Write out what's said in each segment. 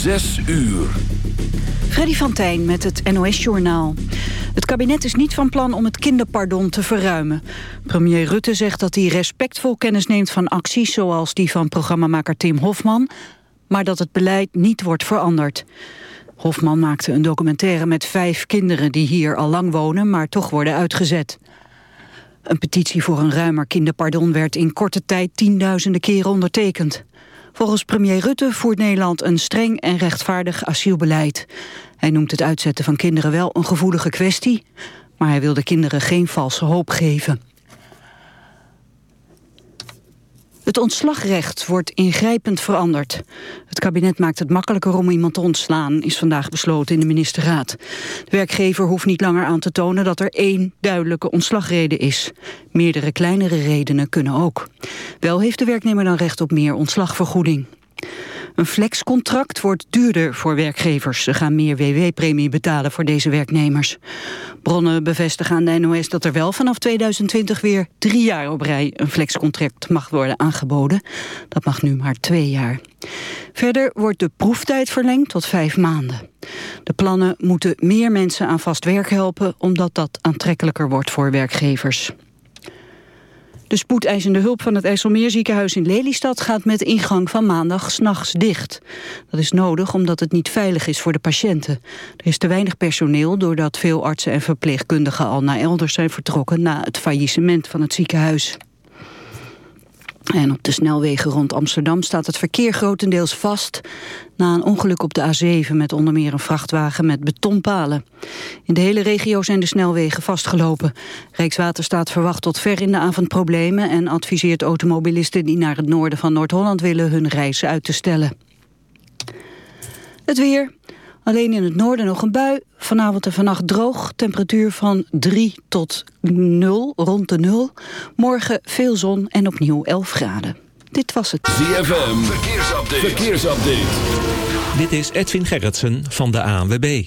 Zes uur. Freddy van Tijn met het NOS-journaal. Het kabinet is niet van plan om het kinderpardon te verruimen. Premier Rutte zegt dat hij respectvol kennis neemt van acties... zoals die van programmamaker Tim Hofman... maar dat het beleid niet wordt veranderd. Hofman maakte een documentaire met vijf kinderen... die hier al lang wonen, maar toch worden uitgezet. Een petitie voor een ruimer kinderpardon werd in korte tijd tienduizenden keren ondertekend. Volgens premier Rutte voert Nederland een streng en rechtvaardig asielbeleid. Hij noemt het uitzetten van kinderen wel een gevoelige kwestie... maar hij wil de kinderen geen valse hoop geven. Het ontslagrecht wordt ingrijpend veranderd. Het kabinet maakt het makkelijker om iemand te ontslaan, is vandaag besloten in de ministerraad. De werkgever hoeft niet langer aan te tonen dat er één duidelijke ontslagreden is. Meerdere kleinere redenen kunnen ook. Wel heeft de werknemer dan recht op meer ontslagvergoeding. Een flexcontract wordt duurder voor werkgevers. Ze gaan meer WW-premie betalen voor deze werknemers. Bronnen bevestigen aan de NOS dat er wel vanaf 2020 weer drie jaar op rij een flexcontract mag worden aangeboden. Dat mag nu maar twee jaar. Verder wordt de proeftijd verlengd tot vijf maanden. De plannen moeten meer mensen aan vast werk helpen... omdat dat aantrekkelijker wordt voor werkgevers. De spoedeisende hulp van het IJsselmeerziekenhuis in Lelystad gaat met ingang van maandag s'nachts dicht. Dat is nodig omdat het niet veilig is voor de patiënten. Er is te weinig personeel doordat veel artsen en verpleegkundigen al naar elders zijn vertrokken na het faillissement van het ziekenhuis. En op de snelwegen rond Amsterdam staat het verkeer grotendeels vast... na een ongeluk op de A7 met onder meer een vrachtwagen met betonpalen. In de hele regio zijn de snelwegen vastgelopen. Rijkswaterstaat verwacht tot ver in de avond problemen... en adviseert automobilisten die naar het noorden van Noord-Holland willen... hun reis uit te stellen. Het weer. Alleen in het noorden nog een bui. Vanavond en vannacht droog. Temperatuur van 3 tot 0, rond de 0. Morgen veel zon en opnieuw 11 graden. Dit was het. ZFM, verkeersupdate. verkeersupdate. Dit is Edwin Gerritsen van de ANWB.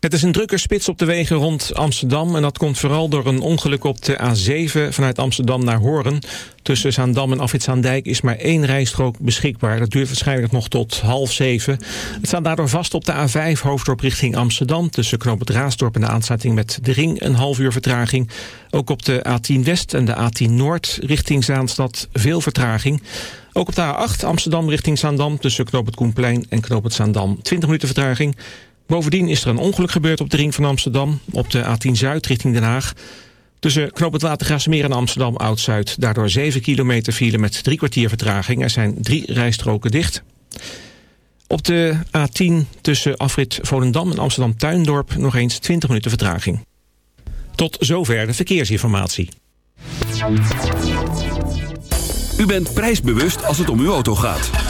Het is een drukke spits op de wegen rond Amsterdam... en dat komt vooral door een ongeluk op de A7 vanuit Amsterdam naar Hoorn. Tussen Zaandam en Afritzaandijk is maar één rijstrook beschikbaar. Dat duurt waarschijnlijk nog tot half zeven. Het staat daardoor vast op de A5 hoofddorp richting Amsterdam... tussen Knoop het Raasdorp en de aansluiting met de Ring een half uur vertraging. Ook op de A10 West en de A10 Noord richting Zaanstad veel vertraging... Ook op de A8 Amsterdam richting Zaandam tussen Knoop het Koenplein en Knoop het Zaandam 20 minuten vertraging. Bovendien is er een ongeluk gebeurd op de ring van Amsterdam... op de A10 Zuid richting Den Haag. Tussen Knoop het Watergraafsmeer en Amsterdam Oud-Zuid... daardoor 7 kilometer file met drie kwartier vertraging. Er zijn drie rijstroken dicht. Op de A10 tussen afrit Volendam en Amsterdam Tuindorp... nog eens 20 minuten vertraging. Tot zover de verkeersinformatie. U bent prijsbewust als het om uw auto gaat.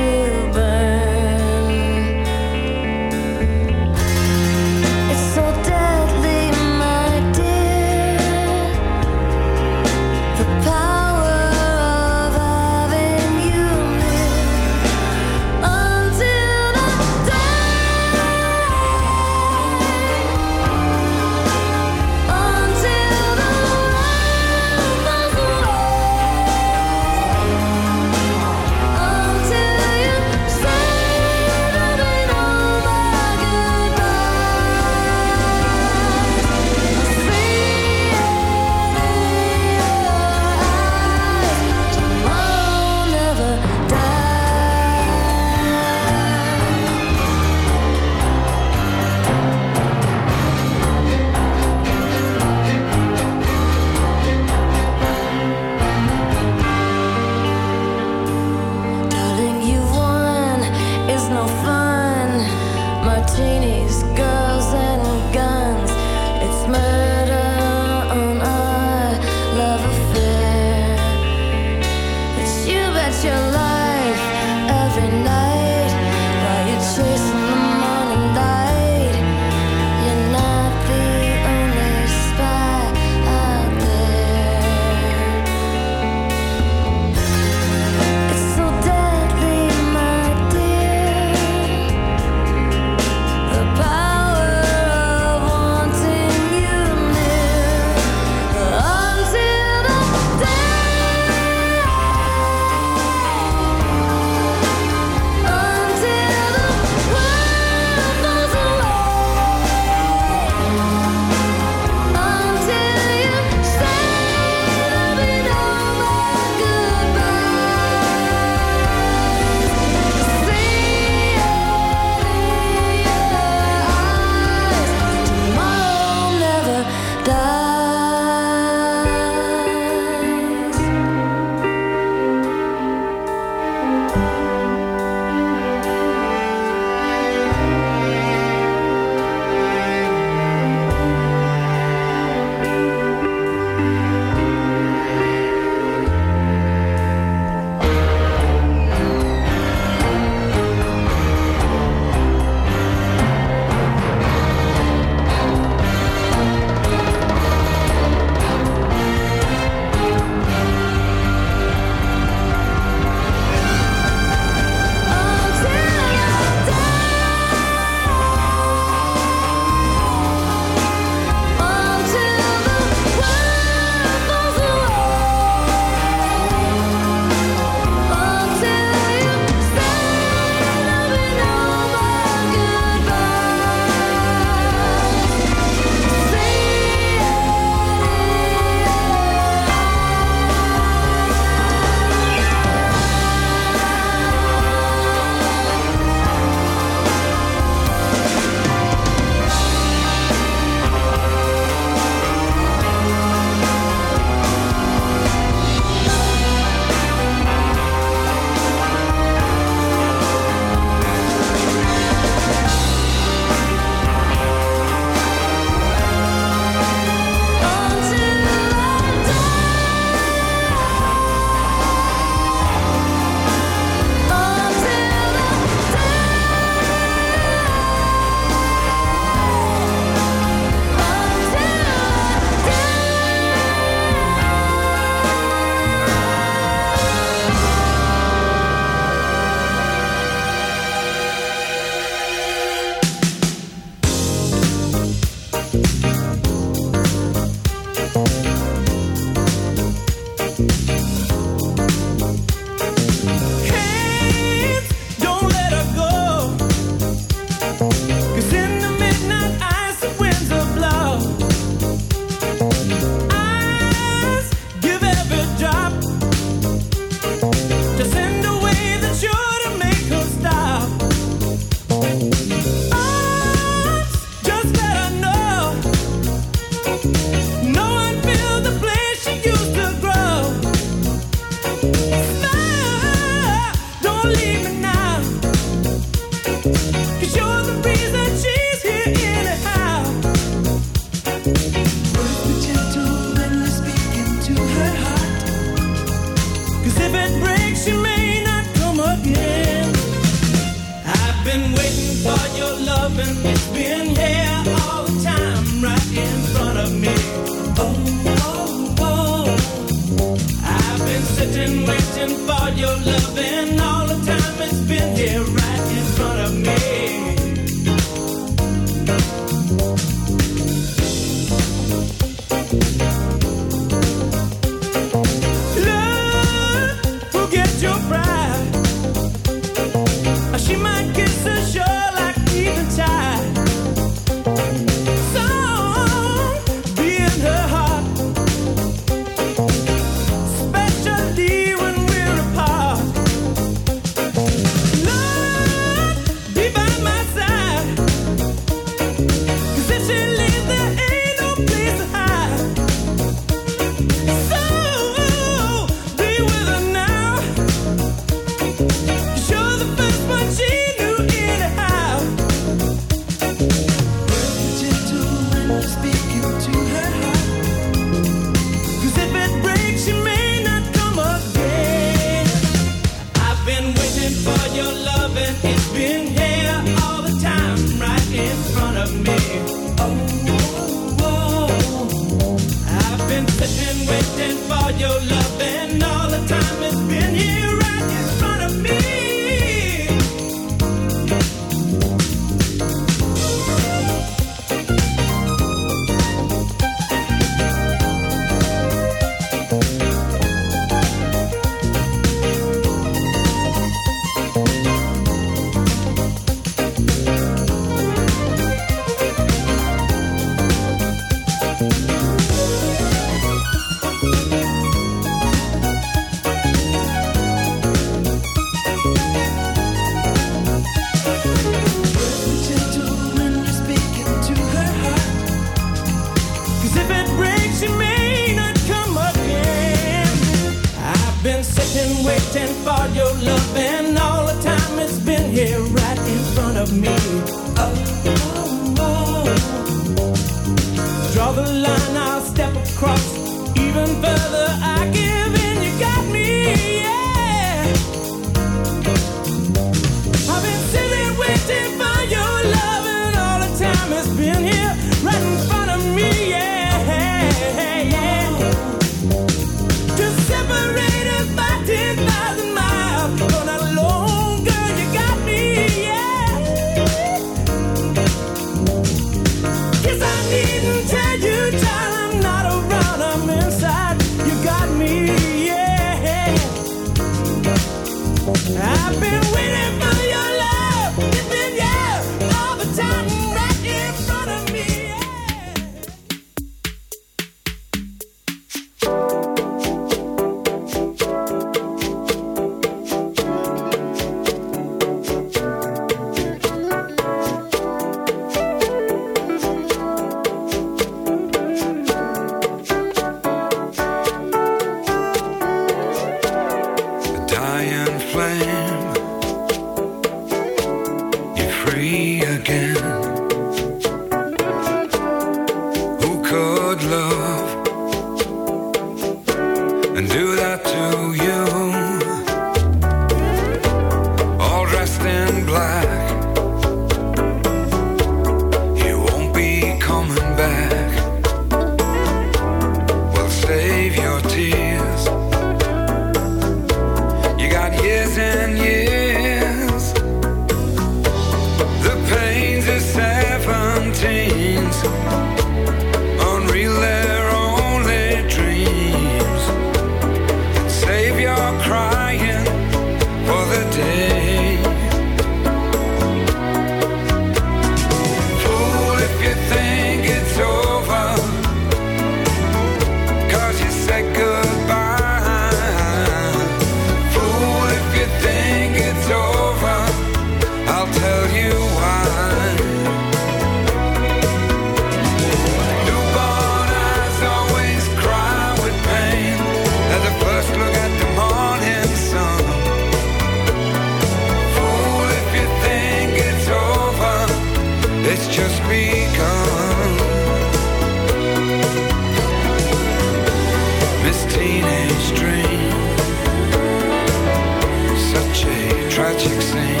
what you sing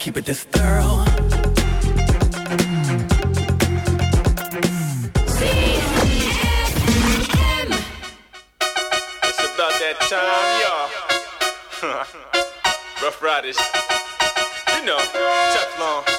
keep it this thorough. It's about that time, y'all. Rough Riders. You know, Teflon,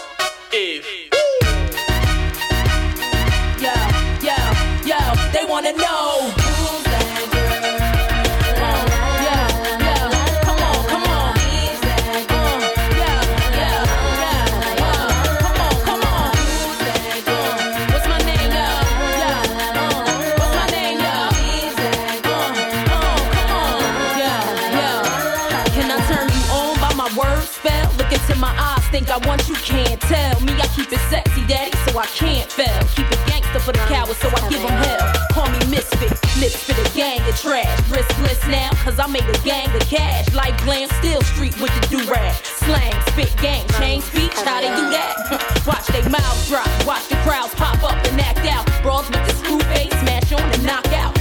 think I want you, can't tell. Me, I keep it sexy, daddy, so I can't fail. Keep it gangster for the cowards, so I give them hell. Call me misfit, lips for the gang of trash. Riskless now, cause I made a gang of cash. Like glam, still street with the do-rag. Slang, spit, gang, change speech, how they do that? Watch they mouths drop, watch the crowds pop up and act out. Brawls with the screw face, smash on and knock out.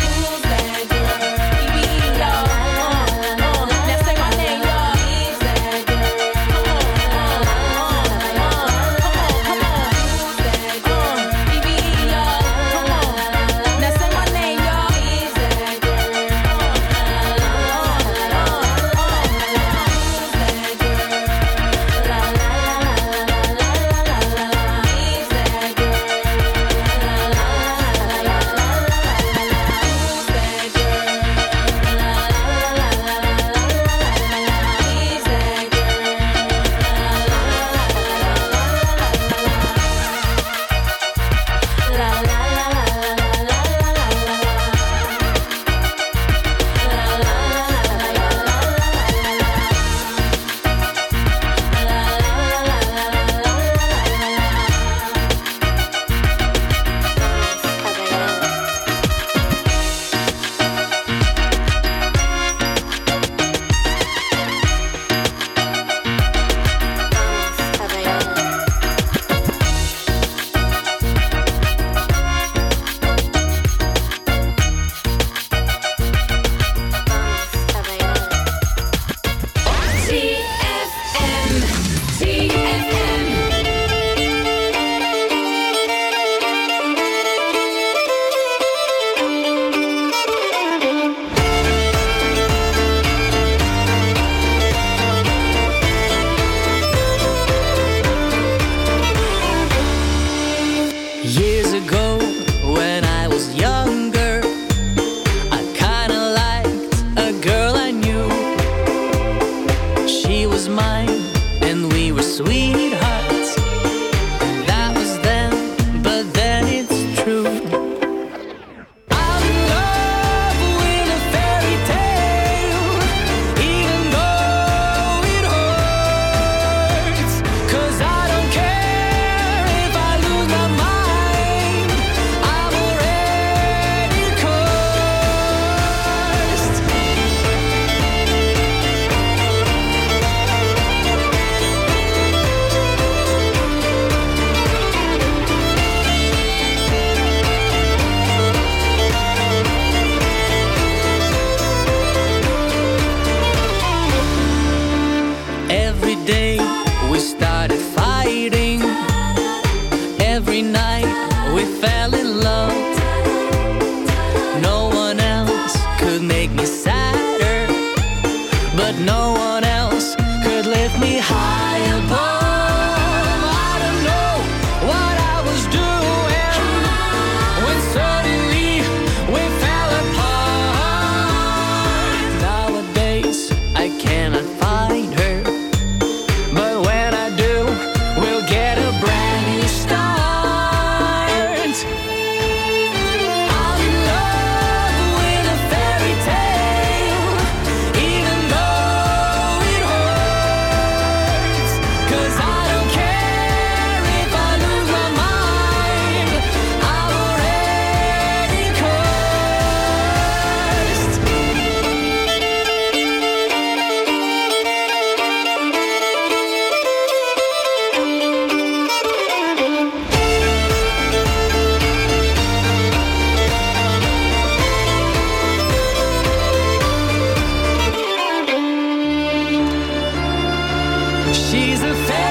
She's a fairy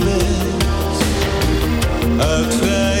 in bed.